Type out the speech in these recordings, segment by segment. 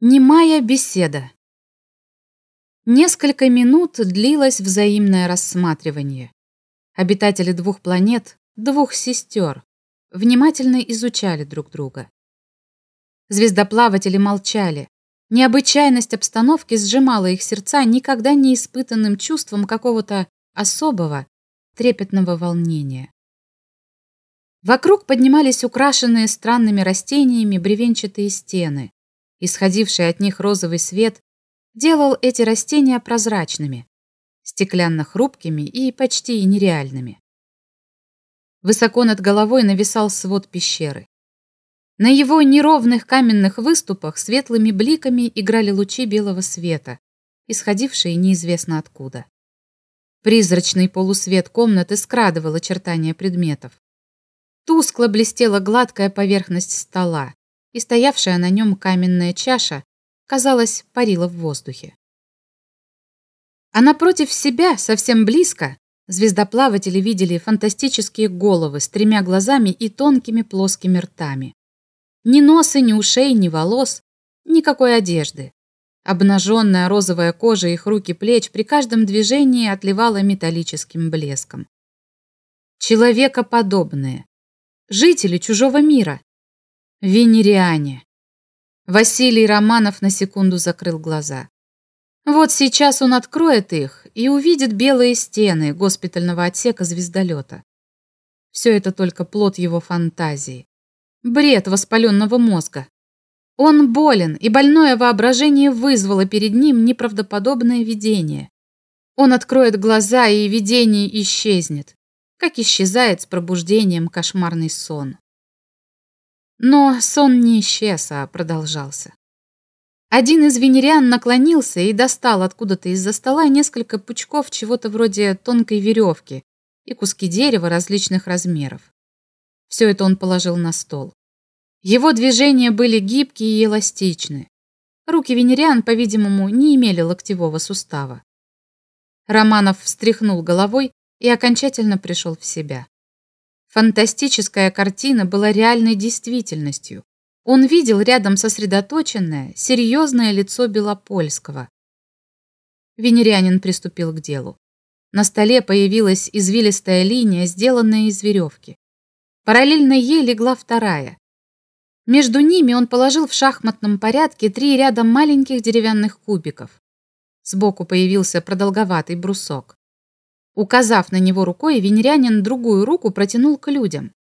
Немая беседа. Несколько минут длилось взаимное рассматривание. Обитатели двух планет, двух сестер, внимательно изучали друг друга. Звездоплаватели молчали. Необычайность обстановки сжимала их сердца никогда не испытанным чувством какого-то особого, трепетного волнения. Вокруг поднимались украшенные странными растениями бревенчатые стены. Исходивший от них розовый свет делал эти растения прозрачными, стеклянно-хрупкими и почти нереальными. Высоко над головой нависал свод пещеры. На его неровных каменных выступах светлыми бликами играли лучи белого света, исходившие неизвестно откуда. Призрачный полусвет комнаты скрадывал очертания предметов. Тускло блестела гладкая поверхность стола, и стоявшая на нем каменная чаша, казалось, парила в воздухе. А напротив себя, совсем близко, звездоплаватели видели фантастические головы с тремя глазами и тонкими плоскими ртами. Ни носа, ни ушей, ни волос, никакой одежды. Обнаженная розовая кожа их рук и плеч при каждом движении отливала металлическим блеском. Человекоподобные. Жители чужого мира, Венериане. Василий Романов на секунду закрыл глаза. Вот сейчас он откроет их и увидит белые стены госпитального отсека звездолета. Все это только плод его фантазии. Бред воспаленного мозга. Он болен, и больное воображение вызвало перед ним неправдоподобное видение. Он откроет глаза, и видение исчезнет, как исчезает с пробуждением кошмарный сон. Но сон не исчез, а продолжался. Один из венериан наклонился и достал откуда-то из-за стола несколько пучков чего-то вроде тонкой веревки и куски дерева различных размеров. Все это он положил на стол. Его движения были гибкие и эластичны. Руки венериан, по-видимому, не имели локтевого сустава. Романов встряхнул головой и окончательно пришел в себя. Фантастическая картина была реальной действительностью. Он видел рядом сосредоточенное, серьезное лицо Белопольского. Венерянин приступил к делу. На столе появилась извилистая линия, сделанная из веревки. Параллельно ей легла вторая. Между ними он положил в шахматном порядке три ряда маленьких деревянных кубиков. Сбоку появился продолговатый брусок. Указав на него рукой, венерянин другую руку протянул к людям.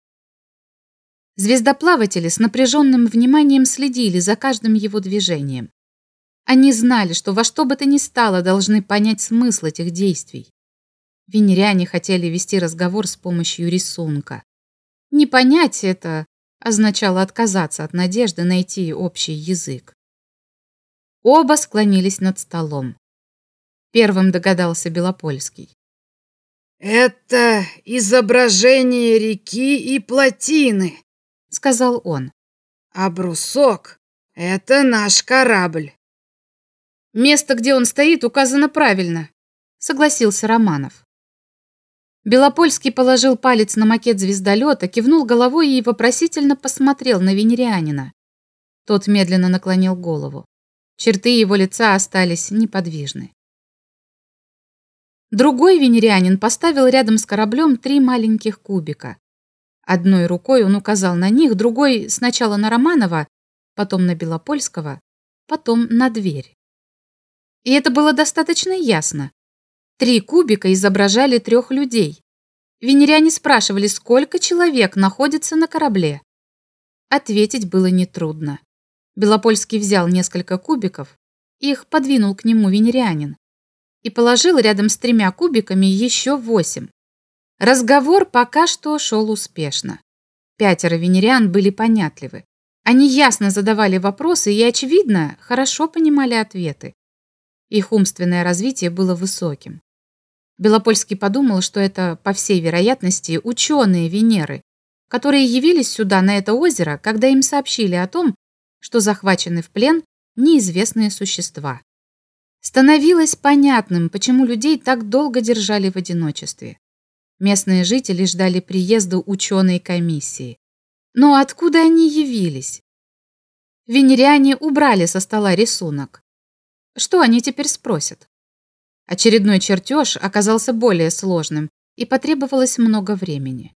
Звездоплаватели с напряженным вниманием следили за каждым его движением. Они знали, что во что бы то ни стало должны понять смысл этих действий. Венеряне хотели вести разговор с помощью рисунка. Не понять это означало отказаться от надежды найти общий язык. Оба склонились над столом. Первым догадался Белопольский. «Это изображение реки и плотины», — сказал он. «А брусок — это наш корабль». «Место, где он стоит, указано правильно», — согласился Романов. Белопольский положил палец на макет звездолета, кивнул головой и вопросительно посмотрел на венерианина. Тот медленно наклонил голову. Черты его лица остались неподвижны. Другой венерианин поставил рядом с кораблем три маленьких кубика. Одной рукой он указал на них, другой сначала на Романова, потом на Белопольского, потом на дверь. И это было достаточно ясно. Три кубика изображали трех людей. Венериане спрашивали, сколько человек находится на корабле. Ответить было нетрудно. Белопольский взял несколько кубиков, их подвинул к нему венерианин и положил рядом с тремя кубиками еще восемь. Разговор пока что шел успешно. Пятеро венериан были понятливы. Они ясно задавали вопросы и, очевидно, хорошо понимали ответы. Их умственное развитие было высоким. Белопольский подумал, что это, по всей вероятности, ученые Венеры, которые явились сюда, на это озеро, когда им сообщили о том, что захвачены в плен неизвестные существа. Становилось понятным, почему людей так долго держали в одиночестве. Местные жители ждали приезда ученой комиссии. Но откуда они явились? Венериане убрали со стола рисунок. Что они теперь спросят? Очередной чертеж оказался более сложным, и потребовалось много времени.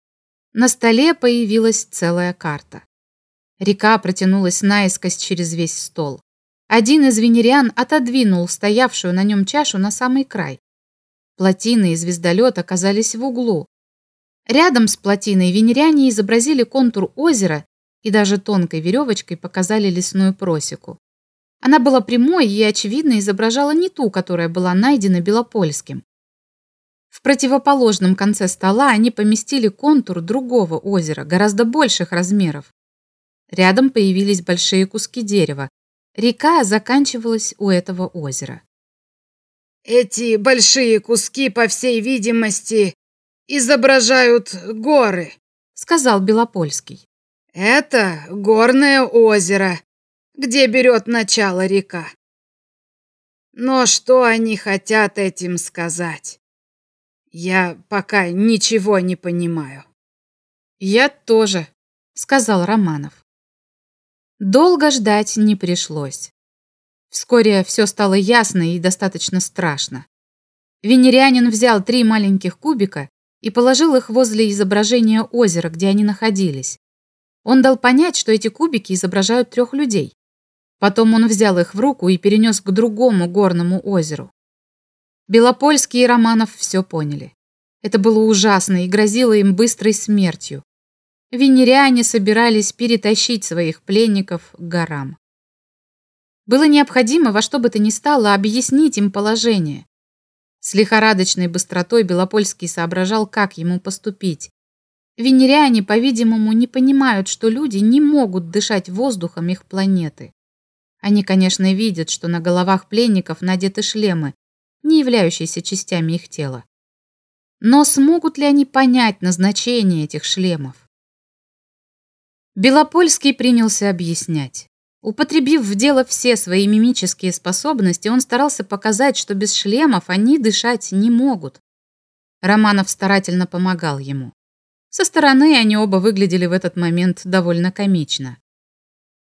На столе появилась целая карта. Река протянулась наискось через весь стол. Один из венериан отодвинул стоявшую на нем чашу на самый край. Плотины и звездолет оказались в углу. Рядом с плотиной венериане изобразили контур озера и даже тонкой веревочкой показали лесную просеку. Она была прямой и, очевидно, изображала не ту, которая была найдена Белопольским. В противоположном конце стола они поместили контур другого озера, гораздо больших размеров. Рядом появились большие куски дерева. Река заканчивалась у этого озера. Эти большие куски, по всей видимости, изображают горы, сказал Белопольский. Это горное озеро, где берет начало река. Но что они хотят этим сказать? Я пока ничего не понимаю. Я тоже, сказал Романов. Долго ждать не пришлось. Вскоре все стало ясно и достаточно страшно. Венерянин взял три маленьких кубика и положил их возле изображения озера, где они находились. Он дал понять, что эти кубики изображают трех людей. Потом он взял их в руку и перенес к другому горному озеру. Белопольский и Романов все поняли. Это было ужасно и грозило им быстрой смертью. Венеряне собирались перетащить своих пленников к горам. Было необходимо во что бы то ни стало объяснить им положение. С лихорадочной быстротой Белопольский соображал, как ему поступить. Венеряне, по-видимому, не понимают, что люди не могут дышать воздухом их планеты. Они, конечно, видят, что на головах пленников надеты шлемы, не являющиеся частями их тела. Но смогут ли они понять назначение этих шлемов? Белопольский принялся объяснять. Употребив в дело все свои мимические способности, он старался показать, что без шлемов они дышать не могут. Романов старательно помогал ему. Со стороны они оба выглядели в этот момент довольно комично.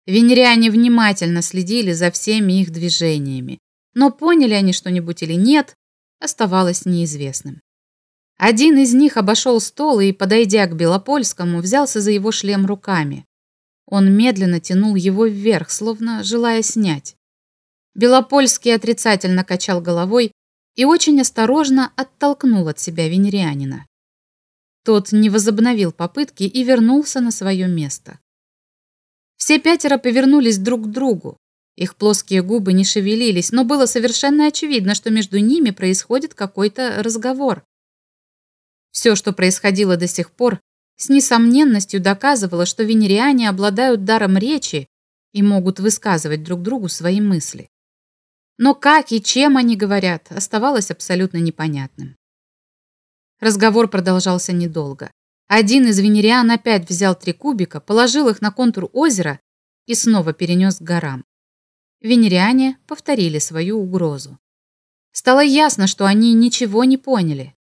Венериане внимательно следили за всеми их движениями, но поняли они что-нибудь или нет, оставалось неизвестным. Один из них обошел стол и, подойдя к Белопольскому, взялся за его шлем руками. Он медленно тянул его вверх, словно желая снять. Белопольский отрицательно качал головой и очень осторожно оттолкнул от себя венерианина. Тот не возобновил попытки и вернулся на свое место. Все пятеро повернулись друг к другу. Их плоские губы не шевелились, но было совершенно очевидно, что между ними происходит какой-то разговор. Все, что происходило до сих пор, с несомненностью доказывало, что венериане обладают даром речи и могут высказывать друг другу свои мысли. Но как и чем они говорят, оставалось абсолютно непонятным. Разговор продолжался недолго. Один из венериан опять взял три кубика, положил их на контур озера и снова перенес к горам. Венериане повторили свою угрозу. Стало ясно, что они ничего не поняли.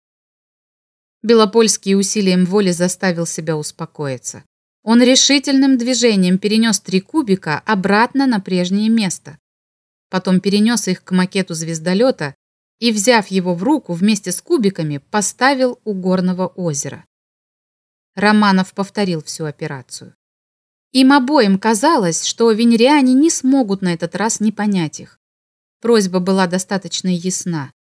Белопольский усилием воли заставил себя успокоиться. Он решительным движением перенес три кубика обратно на прежнее место. Потом перенес их к макету звездолета и, взяв его в руку вместе с кубиками, поставил у горного озера. Романов повторил всю операцию. Им обоим казалось, что венериане не смогут на этот раз не понять их. Просьба была достаточно ясна.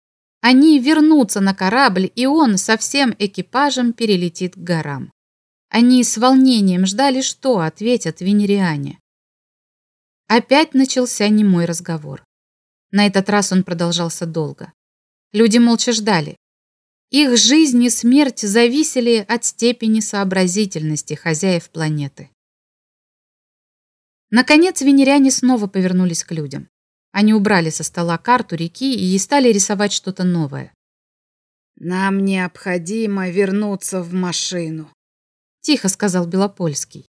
Они вернутся на корабль, и он со всем экипажем перелетит к горам. Они с волнением ждали, что ответят венериане. Опять начался немой разговор. На этот раз он продолжался долго. Люди молча ждали. Их жизнь и смерть зависели от степени сообразительности хозяев планеты. Наконец венеряне снова повернулись к людям. Они убрали со стола карту реки и стали рисовать что-то новое. «Нам необходимо вернуться в машину», — тихо сказал Белопольский.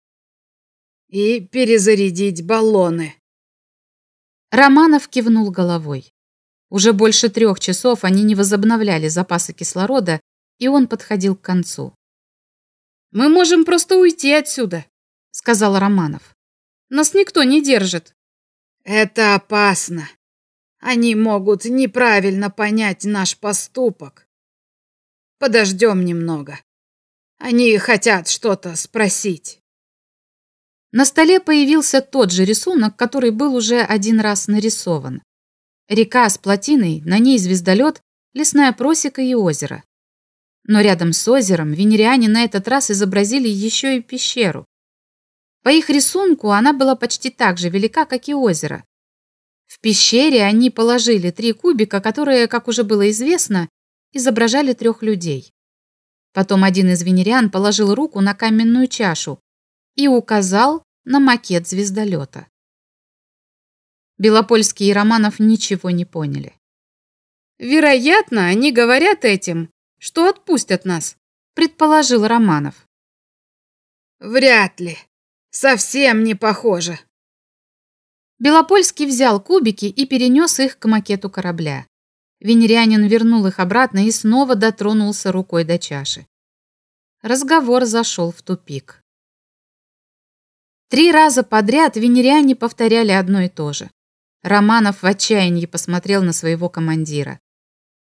«И перезарядить баллоны». Романов кивнул головой. Уже больше трех часов они не возобновляли запасы кислорода, и он подходил к концу. «Мы можем просто уйти отсюда», — сказал Романов. Нас никто не держит. Это опасно. Они могут неправильно понять наш поступок. Подождем немного. Они хотят что-то спросить. На столе появился тот же рисунок, который был уже один раз нарисован. Река с плотиной, на ней звездолет, лесная просека и озеро. Но рядом с озером венериане на этот раз изобразили еще и пещеру. По их рисунку она была почти так же велика, как и озеро. В пещере они положили три кубика, которые, как уже было известно, изображали трех людей. Потом один из венериан положил руку на каменную чашу и указал на макет звездолета. Белопольский и Романов ничего не поняли. «Вероятно, они говорят этим, что отпустят нас», предположил Романов. «Вряд ли. Совсем не похоже». Белопольский взял кубики и перенес их к макету корабля. Венерянин вернул их обратно и снова дотронулся рукой до чаши. Разговор зашел в тупик. Три раза подряд венериане повторяли одно и то же. Романов в отчаянии посмотрел на своего командира.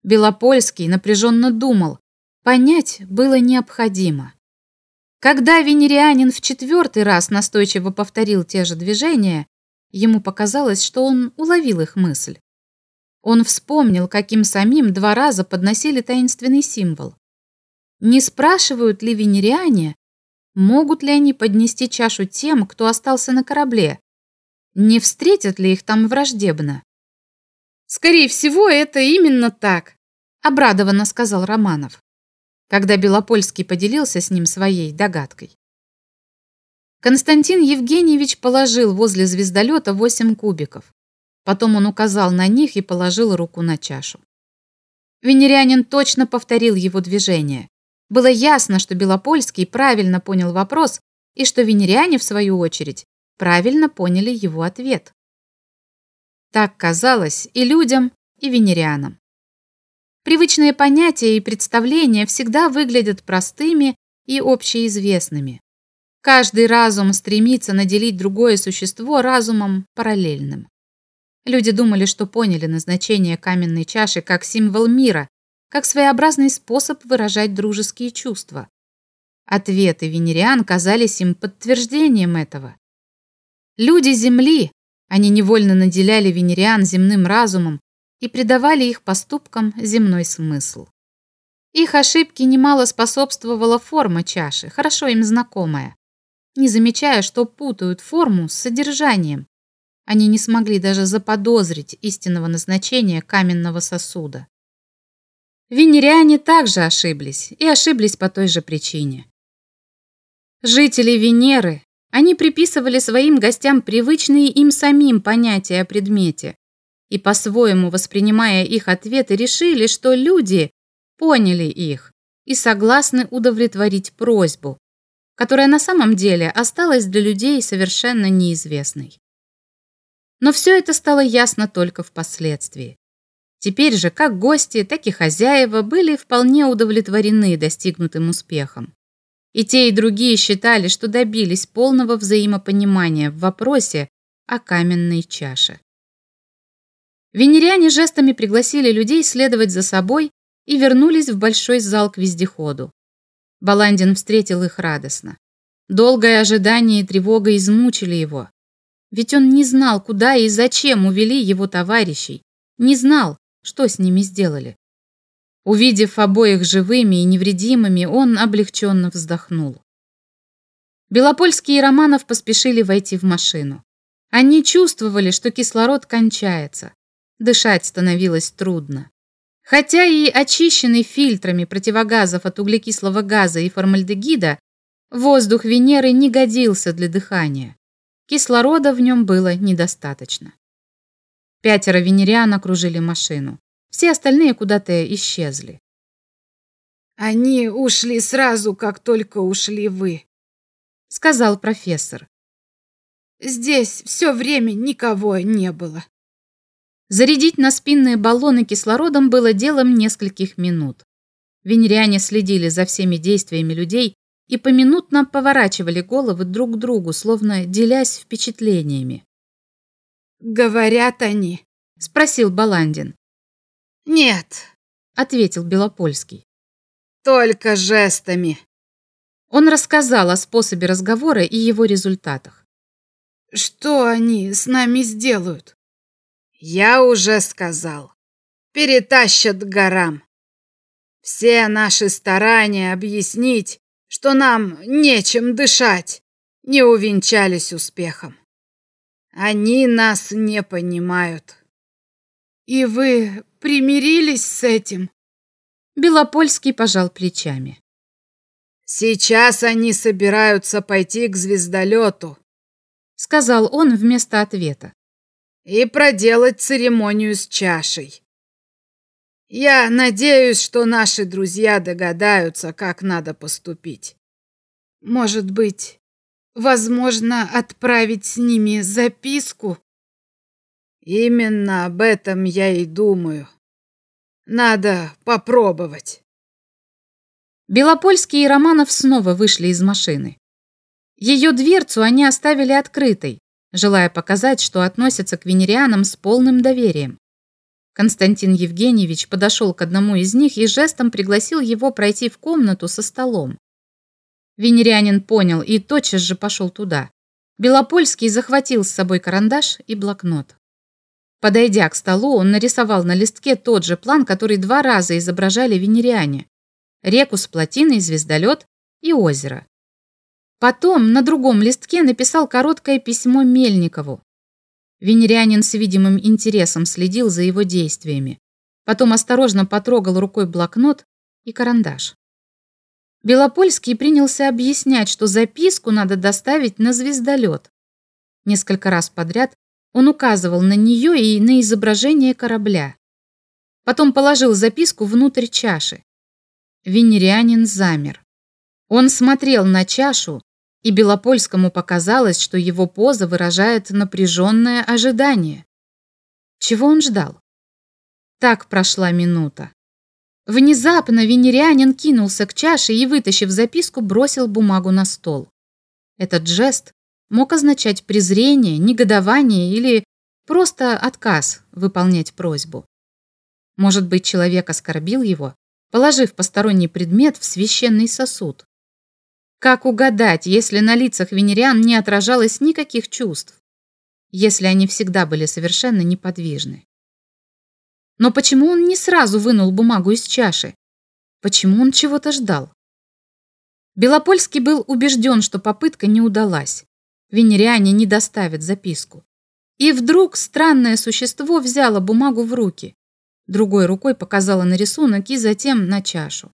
Белопольский напряженно думал. Понять было необходимо. Когда венерианин в четвертый раз настойчиво повторил те же движения, ему показалось, что он уловил их мысль. Он вспомнил, каким самим два раза подносили таинственный символ. Не спрашивают ли венериане, могут ли они поднести чашу тем, кто остался на корабле? Не встретят ли их там враждебно? Скорее всего, это именно так, обрадованно сказал Романов, когда Белопольский поделился с ним своей догадкой. Константин Евгеньевич положил возле звездолета восемь кубиков. Потом он указал на них и положил руку на чашу. Венерянин точно повторил его движение. Было ясно, что Белопольский правильно понял вопрос и что венеряне, в свою очередь, правильно поняли его ответ. Так казалось и людям, и венерианам. Привычные понятия и представления всегда выглядят простыми и общеизвестными. Каждый разум стремится наделить другое существо разумом параллельным. Люди думали, что поняли назначение каменной чаши как символ мира, как своеобразный способ выражать дружеские чувства. Ответы венериан казались им подтверждением этого. Люди Земли, они невольно наделяли венериан земным разумом и придавали их поступкам земной смысл. Их ошибки немало способствовала форма чаши, хорошо им знакомая. Не замечая, что путают форму с содержанием, они не смогли даже заподозрить истинного назначения каменного сосуда. Венериане также ошиблись, и ошиблись по той же причине. Жители Венеры они приписывали своим гостям привычные им самим понятия о предмете и, по-своему воспринимая их ответы, решили, что люди поняли их и согласны удовлетворить просьбу, которая на самом деле осталась для людей совершенно неизвестной. Но все это стало ясно только впоследствии. Теперь же как гости, так и хозяева были вполне удовлетворены достигнутым успехом. И те, и другие считали, что добились полного взаимопонимания в вопросе о каменной чаше. Венериане жестами пригласили людей следовать за собой и вернулись в большой зал к вездеходу. Баландин встретил их радостно. Долгое ожидание и тревога измучили его. Ведь он не знал, куда и зачем увели его товарищей, не знал, что с ними сделали. Увидев обоих живыми и невредимыми, он облегченно вздохнул. Белопольский и Романов поспешили войти в машину. Они чувствовали, что кислород кончается. Дышать становилось трудно. Хотя и очищенный фильтрами противогазов от углекислого газа и формальдегида, воздух Венеры не годился для дыхания. Кислорода в нем было недостаточно. Пятеро венериан окружили машину. Все остальные куда-то исчезли. «Они ушли сразу, как только ушли вы», — сказал профессор. «Здесь все время никого не было». Зарядить на спинные баллоны кислородом было делом нескольких минут. Венериане следили за всеми действиями людей и поминутно поворачивали головы друг к другу, словно делясь впечатлениями. «Говорят они?» — спросил Баландин. «Нет», — ответил Белопольский. «Только жестами». Он рассказал о способе разговора и его результатах. «Что они с нами сделают?» «Я уже сказал. Перетащат горам. Все наши старания объяснить, что нам нечем дышать, не увенчались успехом. Они нас не понимают». «И вы примирились с этим?» Белопольский пожал плечами. «Сейчас они собираются пойти к звездолету», — сказал он вместо ответа. «И проделать церемонию с чашей. Я надеюсь, что наши друзья догадаются, как надо поступить. Может быть, возможно, отправить с ними записку?» «Именно об этом я и думаю. Надо попробовать». Белопольский и Романов снова вышли из машины. Ее дверцу они оставили открытой, желая показать, что относятся к венерианам с полным доверием. Константин Евгеньевич подошел к одному из них и жестом пригласил его пройти в комнату со столом. Венерианин понял и тотчас же пошел туда. Белопольский захватил с собой карандаш и блокнот. Подойдя к столу, он нарисовал на листке тот же план, который два раза изображали венериане реку с плотиной, звездолет и озеро. Потом на другом листке написал короткое письмо Мельникову. Венерянин с видимым интересом следил за его действиями. Потом осторожно потрогал рукой блокнот и карандаш. Белопольский принялся объяснять, что записку надо доставить на звездолет. Несколько раз подряд он указывал на нее и на изображение корабля. Потом положил записку внутрь чаши. Венерианин замер. Он смотрел на чашу, и Белопольскому показалось, что его поза выражает напряженное ожидание. Чего он ждал? Так прошла минута. Внезапно венерианин кинулся к чаше и, вытащив записку, бросил бумагу на стол. Этот жест мог означать презрение, негодование или просто отказ выполнять просьбу. Может быть, человек оскорбил его, положив посторонний предмет в священный сосуд. Как угадать, если на лицах венериан не отражалось никаких чувств, если они всегда были совершенно неподвижны? Но почему он не сразу вынул бумагу из чаши? Почему он чего-то ждал? Белопольский был убежден, что попытка не удалась. Венериане не доставят записку. И вдруг странное существо взяло бумагу в руки другой рукой показала на рисунок и затем на чашу.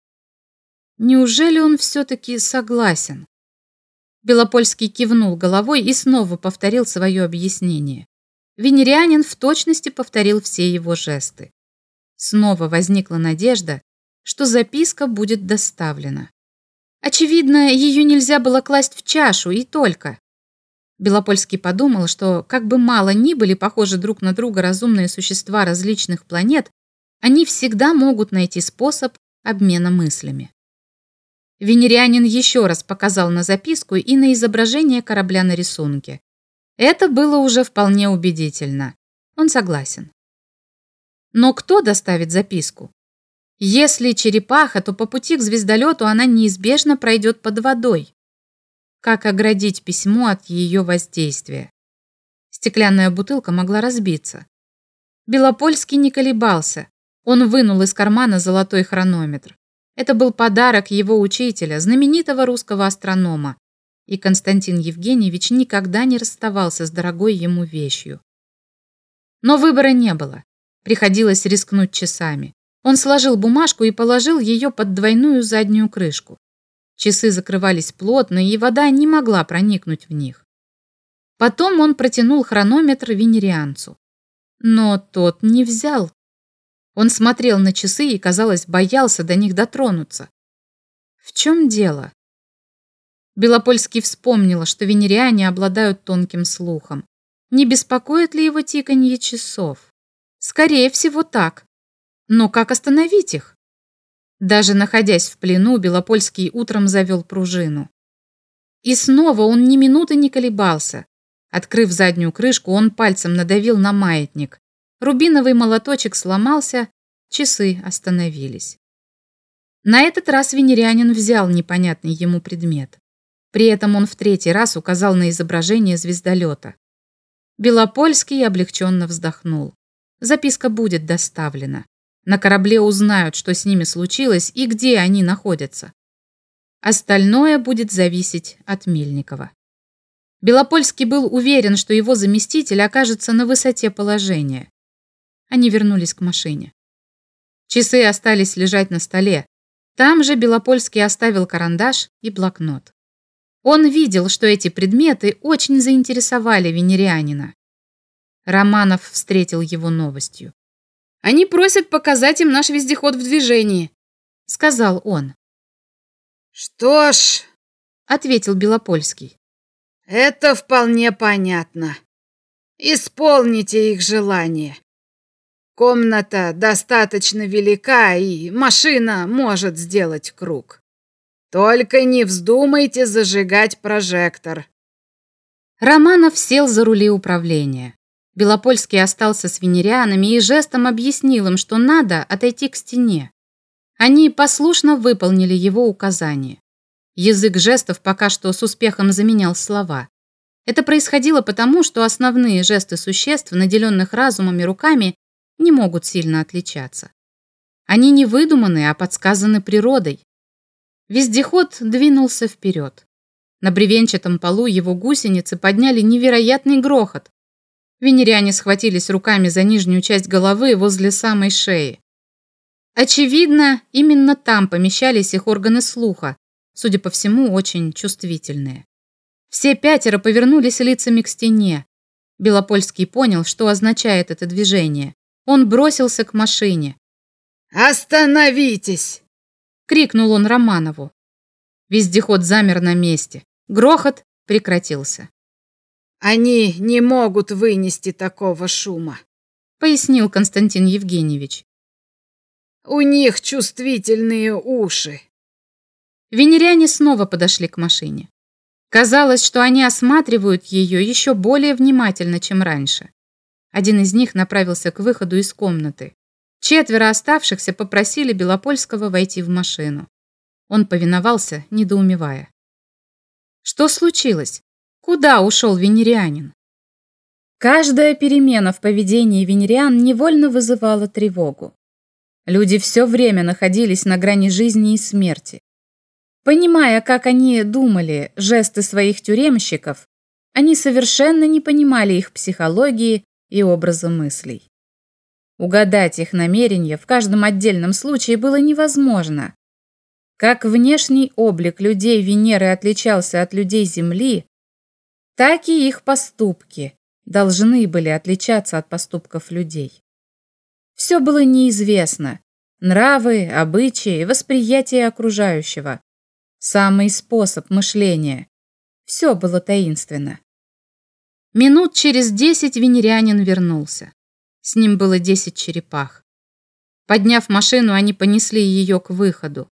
Неужели он все-таки согласен? Белопольский кивнул головой и снова повторил свое объяснение. Венерианин в точности повторил все его жесты. Снова возникла надежда, что записка будет доставлена. Очевидно, ее нельзя было класть в чашу и только. Белопольский подумал, что как бы мало ни были похожи друг на друга разумные существа различных планет, они всегда могут найти способ обмена мыслями. Венерианин еще раз показал на записку и на изображение корабля на рисунке. Это было уже вполне убедительно. Он согласен. Но кто доставит записку? Если черепаха, то по пути к звездолету она неизбежно пройдет под водой. Как оградить письмо от ее воздействия? Стеклянная бутылка могла разбиться. Белопольский не колебался. Он вынул из кармана золотой хронометр. Это был подарок его учителя, знаменитого русского астронома, и Константин Евгеньевич никогда не расставался с дорогой ему вещью. Но выбора не было. Приходилось рискнуть часами. Он сложил бумажку и положил ее под двойную заднюю крышку. Часы закрывались плотно, и вода не могла проникнуть в них. Потом он протянул хронометр венерианцу. Но тот не взял он смотрел на часы и, казалось, боялся до них дотронуться. В чем дело? Белопольский вспомнила, что венериане обладают тонким слухом. Не беспокоит ли его тиканье часов? Скорее всего, так. Но как остановить их? Даже находясь в плену, Белопольский утром завел пружину. И снова он ни минуты не колебался. Открыв заднюю крышку, он пальцем надавил на маятник. Рубиновый молоточек сломался, часы остановились. На этот раз венерянин взял непонятный ему предмет. При этом он в третий раз указал на изображение звездолета. Белопольский облегченно вздохнул. Записка будет доставлена. На корабле узнают, что с ними случилось и где они находятся. Остальное будет зависеть от Мельникова. Белопольский был уверен, что его заместитель окажется на высоте положения. Они вернулись к машине. Часы остались лежать на столе. Там же Белопольский оставил карандаш и блокнот. Он видел, что эти предметы очень заинтересовали венерианина. Романов встретил его новостью. «Они просят показать им наш вездеход в движении», — сказал он. «Что ж», — ответил Белопольский. «Это вполне понятно. Исполните их желание. Комната достаточно велика, и машина может сделать круг. Только не вздумайте зажигать прожектор». Романов сел за рули управления. Белопольский остался с венерианами и жестом объяснил им, что надо отойти к стене. Они послушно выполнили его указание. Язык жестов пока что с успехом заменял слова. Это происходило потому, что основные жесты существ, наделенных разумами руками, не могут сильно отличаться. Они не выдуманы, а подсказаны природой. Вездеход двинулся вперед. На бревенчатом полу его гусеницы подняли невероятный грохот, Венеряне схватились руками за нижнюю часть головы возле самой шеи. Очевидно, именно там помещались их органы слуха, судя по всему, очень чувствительные. Все пятеро повернулись лицами к стене. Белопольский понял, что означает это движение. Он бросился к машине. «Остановитесь!» — крикнул он Романову. Вездеход замер на месте. Грохот прекратился. Они не могут вынести такого шума, пояснил Константин Евгеньевич. У них чувствительные уши. Венеряне снова подошли к машине. Казалось, что они осматривают ее еще более внимательно, чем раньше. Один из них направился к выходу из комнаты. Четверо оставшихся попросили Белопольского войти в машину. Он повиновался, недоумевая. Что случилось? Куда ушел венерианин? Каждая перемена в поведении венериан невольно вызывала тревогу. Люди все время находились на грани жизни и смерти. Понимая, как они думали, жесты своих тюремщиков, они совершенно не понимали их психологии и образа мыслей. Угадать их намерения в каждом отдельном случае было невозможно. Как внешний облик людей Венеры отличался от людей Земли, так и их поступки должны были отличаться от поступков людей. Все было неизвестно. Нравы, обычаи, восприятие окружающего. Самый способ мышления. Все было таинственно. Минут через десять венерянин вернулся. С ним было десять черепах. Подняв машину, они понесли ее к выходу.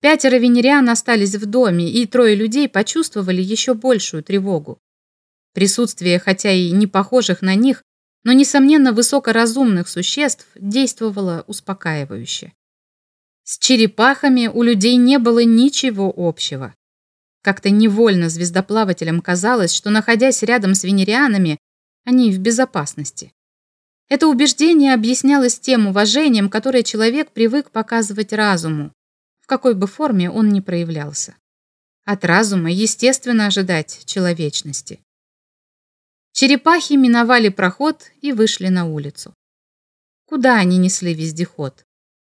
Пятеро венериан остались в доме, и трое людей почувствовали еще большую тревогу. Присутствие, хотя и не похожих на них, но, несомненно, высокоразумных существ действовало успокаивающе. С черепахами у людей не было ничего общего. Как-то невольно звездоплавателям казалось, что, находясь рядом с венерианами, они в безопасности. Это убеждение объяснялось тем уважением, которое человек привык показывать разуму, в какой бы форме он ни проявлялся. От разума, естественно, ожидать человечности. Черепахи миновали проход и вышли на улицу. Куда они несли вездеход?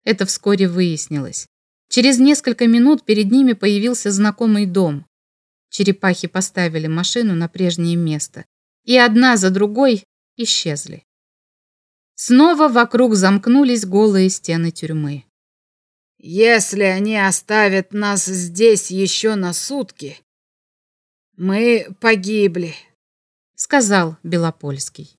Это вскоре выяснилось. Через несколько минут перед ними появился знакомый дом. Черепахи поставили машину на прежнее место, и одна за другой исчезли. Снова вокруг замкнулись голые стены тюрьмы. «Если они оставят нас здесь еще на сутки, мы погибли», сказал Белопольский.